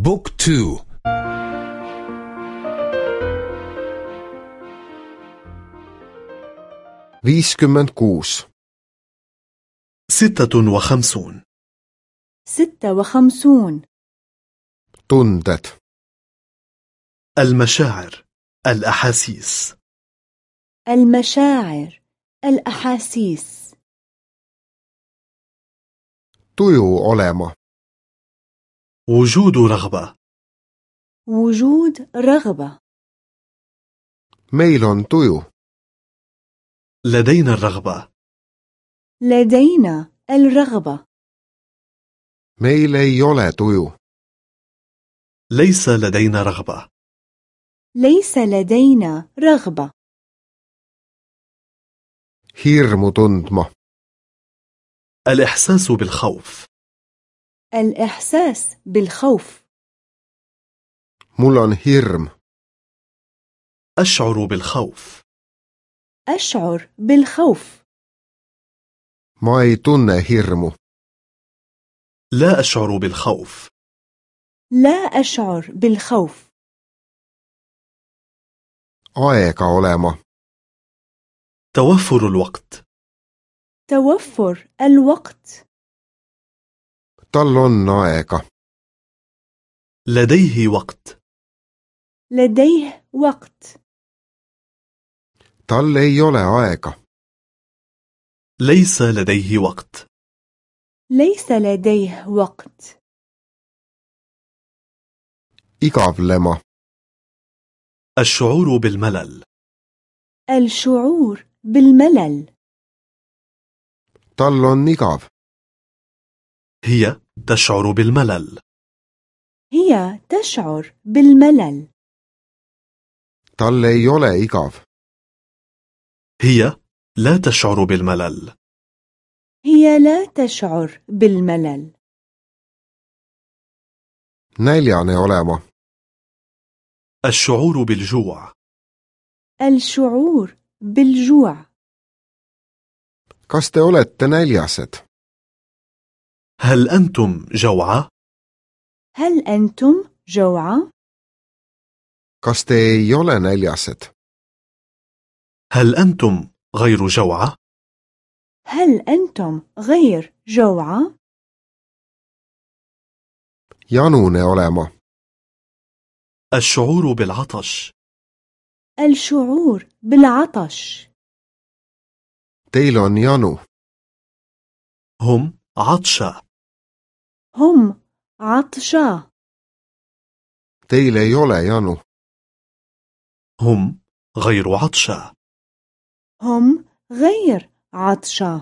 بوك تو. viiskümmend kuus ستة وخمسون. ستة وخمسون. tunded المشاعر الأحاسيس. المشاعر الأحاسيس. tuju olema وجود رغبة. وجود رغبة. on tuju لدينا الرغبة. لدينا الرغبة. ei ole tuju ليس لدينا رغبة. ليس لدينا رغبة. hirmu tundma الإحساس بالخوف. الإحساس بالخوف. Mul on hirm. أشعر بالخوف. أشعر بالخوف. Ma ei tunne hirmu لا أشعر بالخوف. لا أشعر بالخوف. Aega olema. توفر الوقت. توفر الوقت. Tal on aega لديه وقت. لديه وقت. Tal ei ole aega ليس لديه وقت. ليس لديه وقت. Igavlema الشعور بالملل. الشعور بالملل. Tal on igav هي تشعر بالملل. هي تشعر بالملل. tal ei ole igav هي لا تشعر بالملل. هي لا تشعر بالملل. näljane olema الشعور بالجوع. الشعور بالجوع. kas te olete näljased هل أنتم جوعى؟ هل أنتم جوعى؟ kas te ei ole näljased هل أنتم غير جوعى؟ هل أنتم غير جوعى؟ janune olema الشعور بالعطش الشعور بالعطش teil on janu هم عطشى هم عطشى teil ei ole janu. هم غير عطشى هم غير عطشى